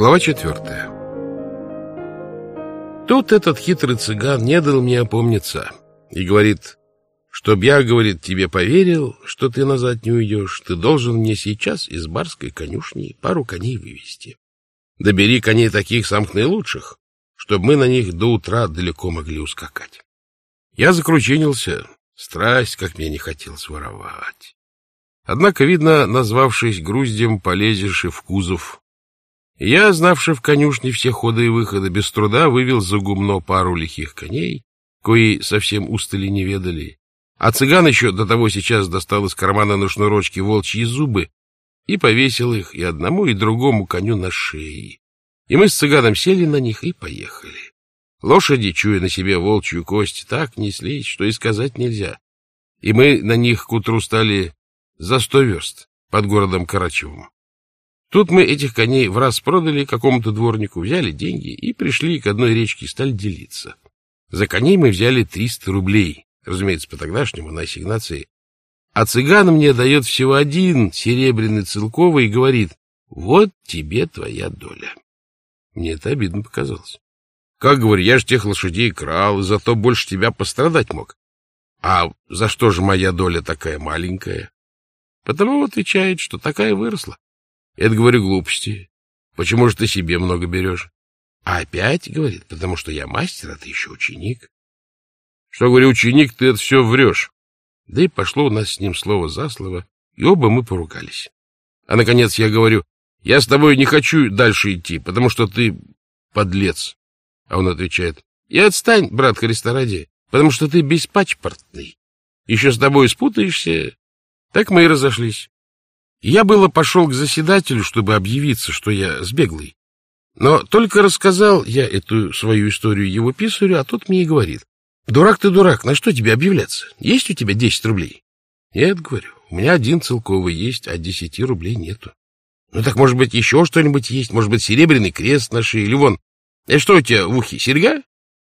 Глава четвертая. Тут этот хитрый цыган не дал мне опомниться и говорит, чтоб я, говорит, тебе поверил, что ты назад не уйдешь, ты должен мне сейчас из барской конюшни пару коней вывести. Добери коней таких самых наилучших, чтобы мы на них до утра далеко могли ускакать. Я закручинился, страсть, как мне не хотелось воровать. Однако, видно, назвавшись груздем, полезешь и в кузов, я, знавший в конюшне все ходы и выходы, без труда вывел за гумно пару лихих коней, кои совсем устали не ведали. А цыган еще до того сейчас достал из кармана на шнурочке волчьи зубы и повесил их и одному, и другому коню на шеи. И мы с цыганом сели на них и поехали. Лошади, чуя на себе волчью кость, так неслись, что и сказать нельзя. И мы на них к утру стали за сто верст под городом Карачевым. Тут мы этих коней в раз продали какому-то дворнику, взяли деньги и пришли к одной речке и стали делиться. За коней мы взяли 300 рублей, разумеется, по-тогдашнему, на ассигнации. А цыган мне дает всего один серебряный целковый и говорит, вот тебе твоя доля. Мне это обидно показалось. Как, говорю, я же тех лошадей крал, и зато больше тебя пострадать мог. А за что же моя доля такая маленькая? Потому отвечает, что такая выросла. Это, говорю, глупости. Почему же ты себе много берешь? А опять, говорит, потому что я мастер, а ты еще ученик. Что, говорю, ученик, ты это все врешь. Да и пошло у нас с ним слово за слово, и оба мы поругались. А, наконец, я говорю, я с тобой не хочу дальше идти, потому что ты подлец. А он отвечает, и отстань, брат Христа ради, потому что ты беспачпортный. Еще с тобой спутаешься. Так мы и разошлись. Я было пошел к заседателю, чтобы объявиться, что я сбеглый. Но только рассказал я эту свою историю его писарю, а тот мне и говорит. Дурак ты дурак, на что тебе объявляться? Есть у тебя десять рублей? Нет, говорю, у меня один целковый есть, а десяти рублей нету. Ну так, может быть, еще что-нибудь есть? Может быть, серебряный крест на шее? Или вон, это что у тебя в ухе, серьга?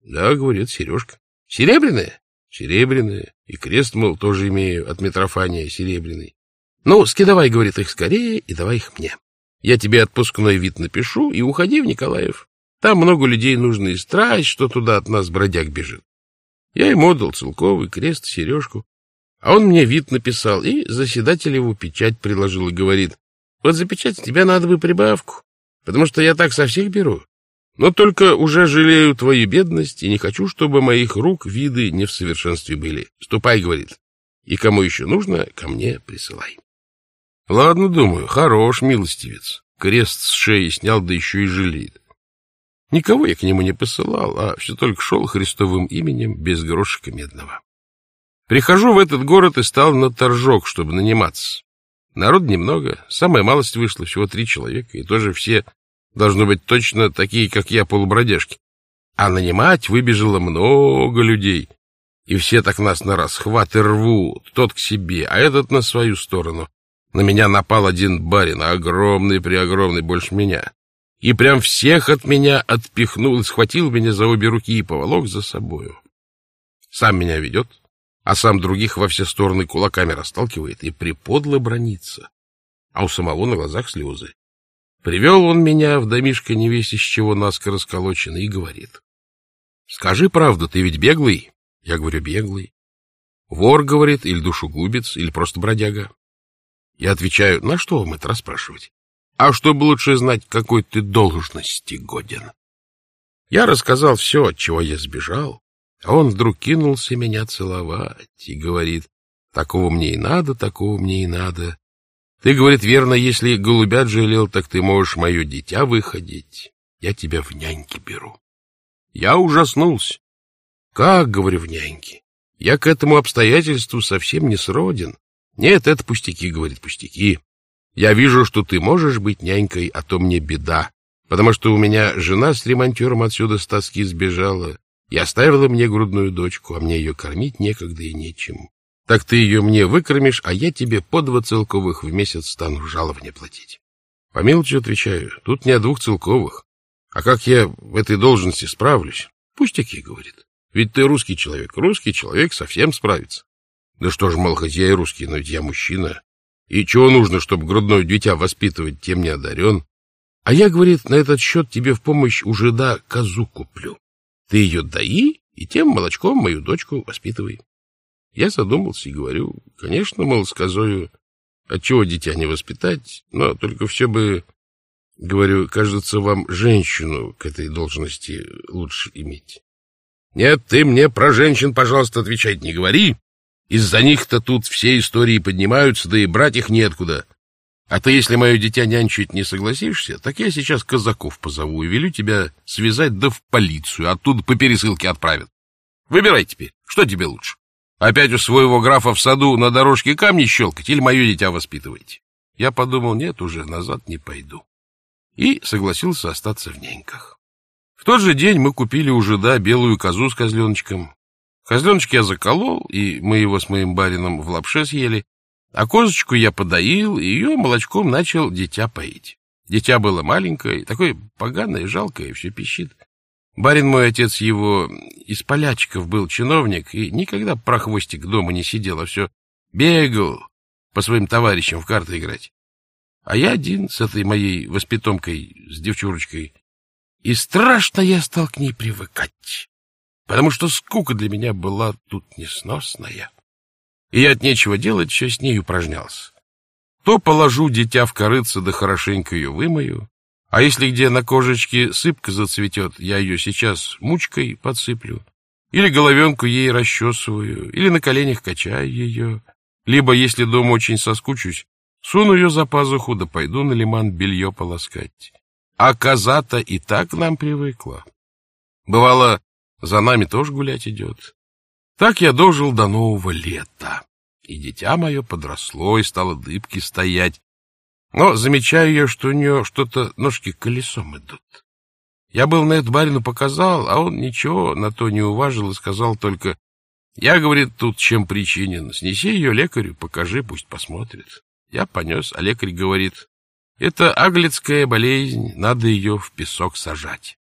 Да, говорит, сережка. Серебряная? Серебряная. И крест, мол, тоже имею от Митрофания серебряный. Ну, скидывай, говорит, их скорее и давай их мне. Я тебе отпускной вид напишу и уходи в Николаев. Там много людей нужно и страсть, что туда от нас бродяг бежит. Я ему отдал целковый крест, сережку. А он мне вид написал и заседатель его печать приложил и говорит, вот за печать тебе надо бы прибавку, потому что я так со всех беру. Но только уже жалею твою бедность и не хочу, чтобы моих рук виды не в совершенстве были. Ступай, говорит, и кому еще нужно, ко мне присылай. Ладно, думаю, хорош милостивец. Крест с шеи снял, да еще и жалеет. Никого я к нему не посылал, а все только шел Христовым именем без грошика медного. Прихожу в этот город и стал на торжок, чтобы наниматься. Народ немного, самая малость вышла, всего три человека, и тоже все должны быть точно такие, как я, полубродяжки. А нанимать выбежало много людей, и все так нас на расхват и рвут, тот к себе, а этот на свою сторону. На меня напал один барин, огромный-преогромный, больше меня. И прям всех от меня отпихнул, схватил меня за обе руки и поволок за собою. Сам меня ведет, а сам других во все стороны кулаками расталкивает и приподло бронится. А у самого на глазах слезы. Привел он меня в домишко не весь из чего наскоро сколоченный и говорит. — Скажи правду, ты ведь беглый? Я говорю, беглый. Вор, говорит, или душегубец, или просто бродяга. Я отвечаю, на что вам это расспрашивать? А чтобы лучше знать, какой ты должности годен. Я рассказал все, от чего я сбежал, а он вдруг кинулся меня целовать и говорит, такого мне и надо, такого мне и надо. Ты, говорит, верно, если голубят жалел, так ты можешь мое дитя выходить. Я тебя в няньки беру. Я ужаснулся. Как, говорю, в няньки? Я к этому обстоятельству совсем не сроден. Нет, это пустяки, говорит, пустяки. Я вижу, что ты можешь быть нянькой, а то мне беда, потому что у меня жена с ремонтером отсюда с тоски сбежала и оставила мне грудную дочку, а мне ее кормить некогда и нечем. Так ты ее мне выкормишь, а я тебе по два целковых в месяц стану жалование платить. По отвечаю, тут не о двух целковых. А как я в этой должности справлюсь? Пустяки, говорит. Ведь ты русский человек. Русский человек совсем справится. Да что ж, мол, хоть я и русский, но ведь я мужчина. И чего нужно, чтобы грудное дитя воспитывать, тем не одарен? А я, говорит, на этот счет тебе в помощь уже да козу куплю. Ты ее дои, и тем молочком мою дочку воспитывай. Я задумался и говорю, конечно, мол, с козою, отчего дитя не воспитать, но только все бы, говорю, кажется, вам женщину к этой должности лучше иметь. Нет, ты мне про женщин, пожалуйста, отвечать не говори. Из-за них-то тут все истории поднимаются, да и брать их неоткуда. А ты, если мое дитя нянчить не согласишься, так я сейчас казаков позову и велю тебя связать да в полицию, оттуда по пересылке отправят. Выбирай теперь, что тебе лучше? Опять у своего графа в саду на дорожке камни щелкать или мое дитя воспитываете? Я подумал, нет, уже назад не пойду. И согласился остаться в няньках. В тот же день мы купили у жида белую козу с козленочком. Козленочек я заколол, и мы его с моим барином в лапше съели, а козочку я подоил, и ее молочком начал дитя поить. Дитя было маленькое, такое поганое, жалкое, все пищит. Барин мой отец его из полячков был чиновник, и никогда прохвостик дома не сидел, а все бегал по своим товарищам в карты играть. А я один с этой моей воспитомкой, с девчурочкой, и страшно я стал к ней привыкать, потому что скука для меня была тут несносная и я от нечего делать все с ней упражнялся. То положу дитя в корыце, да хорошенько ее вымою, а если где на кожечке сыпка зацветет, я ее сейчас мучкой подсыплю, или головенку ей расчесываю, или на коленях качаю ее, либо, если дома очень соскучусь, суну ее за пазуху, да пойду на лиман белье полоскать. А коза-то и так нам привыкла. Бывало, за нами тоже гулять идет. Так я дожил до нового лета, и дитя мое подросло и стало дыбки стоять. Но замечаю я, что у нее что-то ножки колесом идут. Я был на это барину показал, а он ничего на то не уважил и сказал только, «Я, — говорит, — тут чем причинен. Снеси ее лекарю, покажи, пусть посмотрит». Я понес, а лекарь говорит, «Это аглицкая болезнь, надо ее в песок сажать».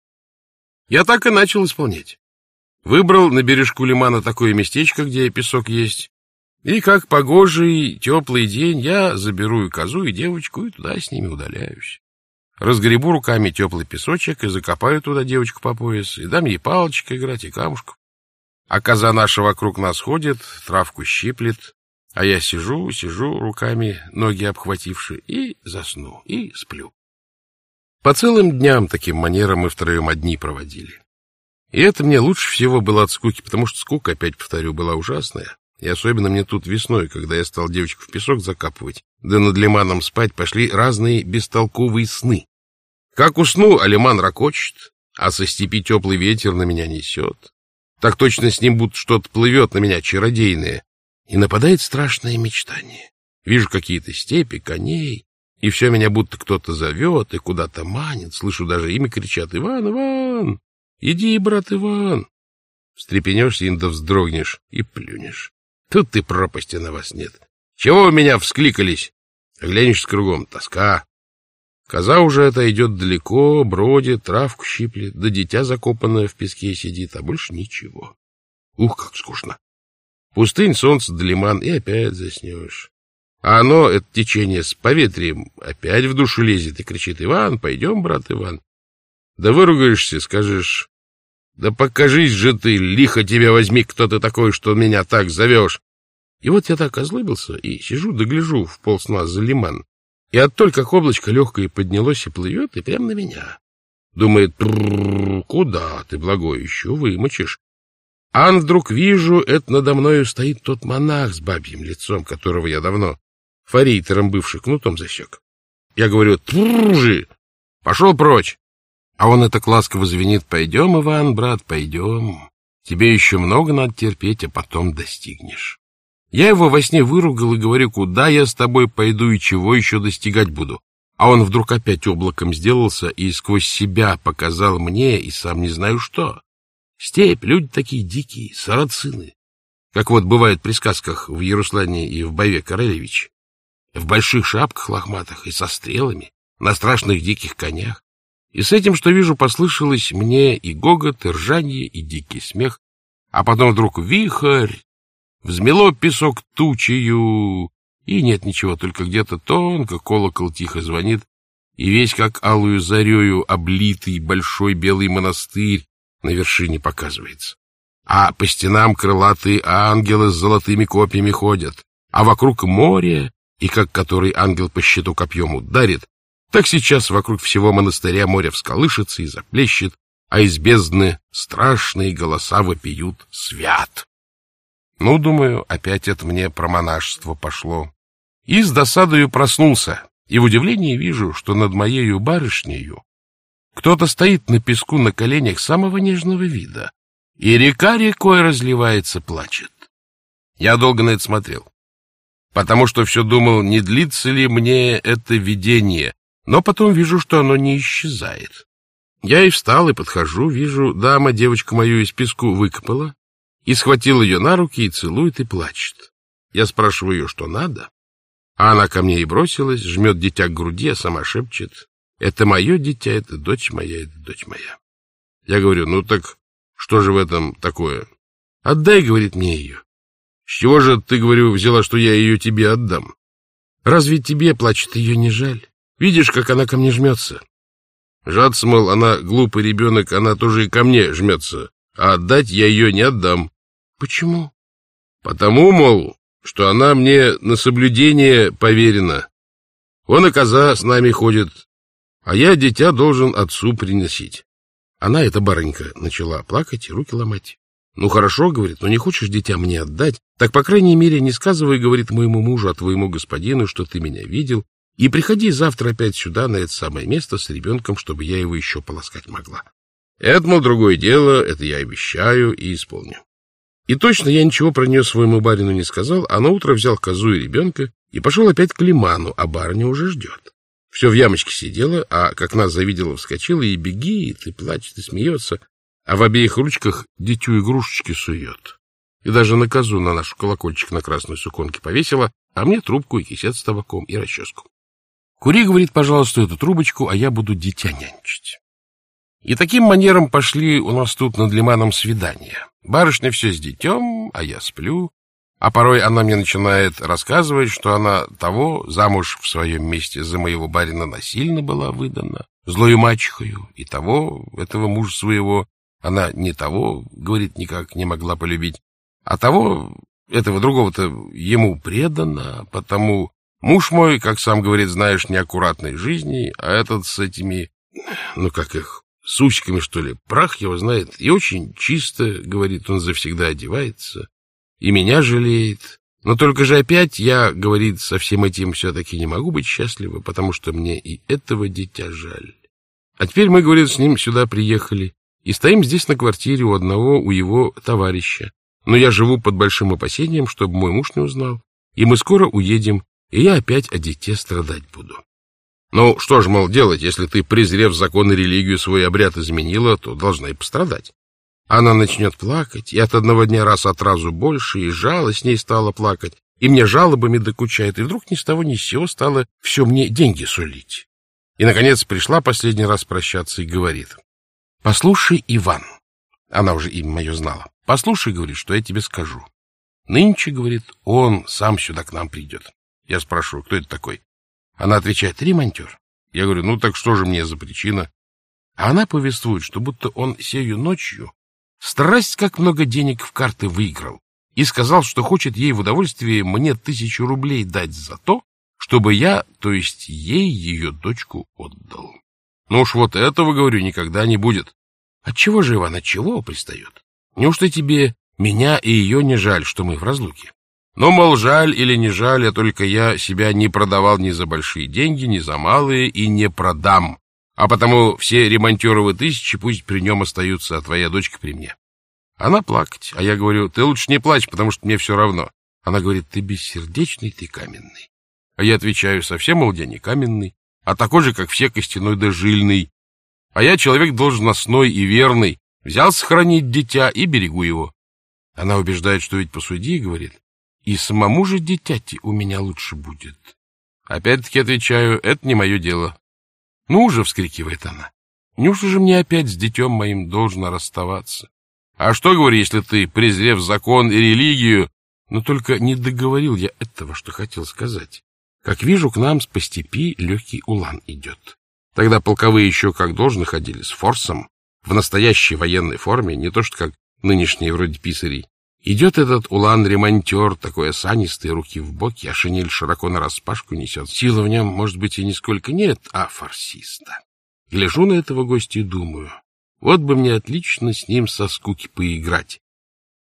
Я так и начал исполнять. Выбрал на бережку лимана такое местечко, где песок есть. И как погожий, теплый день я заберу и козу, и девочку, и туда с ними удаляюсь. Разгребу руками теплый песочек и закопаю туда девочку по пояс, и дам ей палочкой играть и камушку. А коза наша вокруг нас ходит, травку щиплет, а я сижу, сижу руками, ноги обхвативши, и засну, и сплю. По целым дням таким манером мы втроем одни проводили. И это мне лучше всего было от скуки, потому что скука, опять повторю, была ужасная. И особенно мне тут весной, когда я стал девочку в песок закапывать, да над лиманом спать, пошли разные бестолковые сны. Как усну, а лиман ракочет, а со степи теплый ветер на меня несет. Так точно с ним будто что-то плывет на меня чародейное. И нападает страшное мечтание. Вижу какие-то степи, коней, и все меня будто кто-то зовет и куда-то манит. Слышу даже имя кричат «Иван, Иван!» Иди, брат Иван. Встрепенешься, инда вздрогнешь и плюнешь. Тут ты пропасти на вас нет. Чего вы меня вскликались? Глянешь кругом, тоска. Коза уже отойдет далеко, бродит, травку щиплет, да дитя закопанное в песке сидит, а больше ничего. Ух, как скучно. Пустынь, солнце да лиман, и опять заснешь. А оно, это течение с поветрием, опять в душу лезет и кричит, «Иван, пойдем, брат Иван». Да выругаешься, скажешь, да покажись же ты, лихо тебя возьми, кто ты такой, что меня так зовешь. И вот я так озлобился и сижу да в полсна за лиман. И от только как облачко легкое поднялось и плывет, и прямо на меня. Думает, куда ты, благой, еще вымочишь? Ан вдруг вижу, это надо мною стоит тот монах с бабьим лицом, которого я давно фарейтером бывший кнутом засек. Я говорю, тружи, пошел прочь. А он это ласково звенит. Пойдем, Иван, брат, пойдем. Тебе еще много надо терпеть, а потом достигнешь. Я его во сне выругал и говорю, куда я с тобой пойду и чего еще достигать буду. А он вдруг опять облаком сделался и сквозь себя показал мне, и сам не знаю что. Степь, люди такие дикие, сарацины. Как вот бывает при сказках в Яруслане и в Бове Королевич. В больших шапках лохматых и со стрелами, на страшных диких конях. И с этим, что вижу, послышалось мне и гогот, и ржанье, и дикий смех, а потом вдруг вихрь, взмело песок тучею, и нет ничего, только где-то тонко колокол тихо звонит, и весь как алую зарею облитый большой белый монастырь на вершине показывается. А по стенам крылатые ангелы с золотыми копьями ходят, а вокруг море, и как который ангел по щиту копьем ударит, так сейчас вокруг всего монастыря море всколышется и заплещет, а из бездны страшные голоса вопиют «Свят!». Ну, думаю, опять это мне про монашество пошло. И с досадою проснулся, и в удивлении вижу, что над моею барышнею кто-то стоит на песку на коленях самого нежного вида, и река рекой разливается, плачет. Я долго на это смотрел, потому что все думал, не длится ли мне это видение, но потом вижу, что оно не исчезает. Я и встал, и подхожу, вижу, дама девочку мою из песку выкопала, и схватил ее на руки, и целует, и плачет. Я спрашиваю ее, что надо, а она ко мне и бросилась, жмет дитя к груди, а сама шепчет, это мое дитя, это дочь моя, это дочь моя. Я говорю, ну так что же в этом такое? Отдай, говорит мне ее. С чего же ты, говорю, взяла, что я ее тебе отдам? Разве тебе, плачет, ее не жаль? Видишь, как она ко мне жмется? Жаться, мол, она глупый ребенок, она тоже и ко мне жмется, а отдать я ее не отдам. Почему? Потому, мол, что она мне на соблюдение поверена. Он и коза с нами ходит, а я дитя должен отцу приносить. Она, эта барынька, начала плакать и руки ломать. «Ну хорошо, — говорит, — но не хочешь дитя мне отдать, так, по крайней мере, не сказывай, — говорит моему мужу, а твоему господину, что ты меня видел, и приходи завтра опять сюда, на это самое место, с ребенком, чтобы я его еще полоскать могла. Это, мол, другое дело, это я обещаю и исполню. И точно я ничего про нее своему барину не сказал, а на утро взял козу и ребенка и пошел опять к лиману, а барыня уже ждет. Все в ямочке сидела, а как нас завидела, вскочила и бегит, и плачет, и смеется, а в обеих ручках дитю игрушечки сует. И даже на козу на нашу колокольчик на красной суконке повесила, а мне трубку и кисет с табаком и расческу. Кури, говорит, пожалуйста, эту трубочку, а я буду дитя нянчить. И таким манером пошли у нас тут над лиманом свидания. Барышня все с детем, а я сплю, а порой она мне начинает рассказывать, что она того замуж в своем месте за моего барина насильно была выдана, злою мачехою, и того, этого мужа своего, она не того, говорит, никак не могла полюбить, а того, этого другого-то ему предана, потому муж мой, как сам говорит, знаешь, неаккуратной жизни, а этот с этими, ну как их, сучками, что ли, прах его знает, и очень чисто, говорит, он завсегда одевается, и меня жалеет. Но только же опять я, говорит, со всем этим все-таки не могу быть счастлива, потому что мне и этого дитя жаль. А теперь мы, говорит, с ним сюда приехали и стоим здесь на квартире у одного, у его товарища. Но я живу под большим опасением, чтобы мой муж не узнал. И мы скоро уедем, и я опять о дите страдать буду. Ну, что ж, мол, делать, если ты, презрев закон и религию, свой обряд изменила, то должна и пострадать. Она начнет плакать, и от одного дня раз от разу больше, и жало с ней стало плакать, и мне жалобами докучает, и вдруг ни с того ни с сего стало все мне деньги сулить. И, наконец, пришла последний раз прощаться и говорит, «Послушай, Иван». Она уже имя мое знала. «Послушай, — говорит, — что я тебе скажу. Нынче, — говорит, — он сам сюда к нам придет». Я спрашиваю, кто это такой? Она отвечает, ремонтер. Я говорю, ну так что же мне за причина? А она повествует, что будто он сею ночью Страсть, как много денег в карты выиграл, и сказал, что хочет ей в удовольствие мне тысячу рублей дать за то, чтобы я, то есть ей, ее дочку отдал. Ну уж вот этого, говорю, никогда не будет. Отчего же, Иван, отчего пристает? Неужто тебе меня и ее не жаль, что мы в разлуке? Ну, мол, жаль или не жаль, а только я себя не продавал ни за большие деньги, ни за малые, и не продам. А потому все ремонтеровы тысячи пусть при нем остаются, а твоя дочка при мне. Она плакать, а я говорю, ты лучше не плачь, потому что мне все равно. Она говорит, ты бессердечный, ты каменный. А я отвечаю, совсем, мол, я не каменный, а такой же, как все, костяной да жильный. А я человек должностной и верный, взял сохранить дитя и берегу его. Она убеждает, что ведь посуди, говорит, и самому же дитяти у меня лучше будет. Опять-таки отвечаю, это не мое дело. Ну уже, вскрикивает она, неужто же мне опять с детем моим должно расставаться? А что, говорю, если ты, презрев закон и религию... Но только не договорил я этого, что хотел сказать. Как вижу, к нам с по степи легкий улан идет. Тогда полковые еще как должно ходили, с форсом, в настоящей военной форме, не то что как нынешние вроде писарей. Идет этот улан-ремонтер, такой осанистый, руки в боки, а шинель широко нараспашку несет. Силы в нем, может быть, и нисколько нет, а фарсиста. Гляжу на этого гостя и думаю, вот бы мне отлично с ним со скуки поиграть.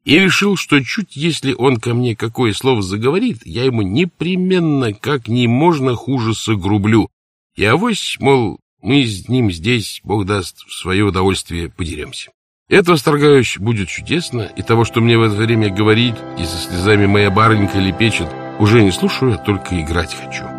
И решил, что чуть если он ко мне какое слово заговорит, я ему непременно как не можно хуже согрублю. И авось, мол, мы с ним здесь, Бог даст, в свое удовольствие подеремся. Это, восторгаюсь, будет чудесно, и того, что мне в это время говорить, и со слезами моя барынька лепечет, уже не слушаю, а только играть хочу.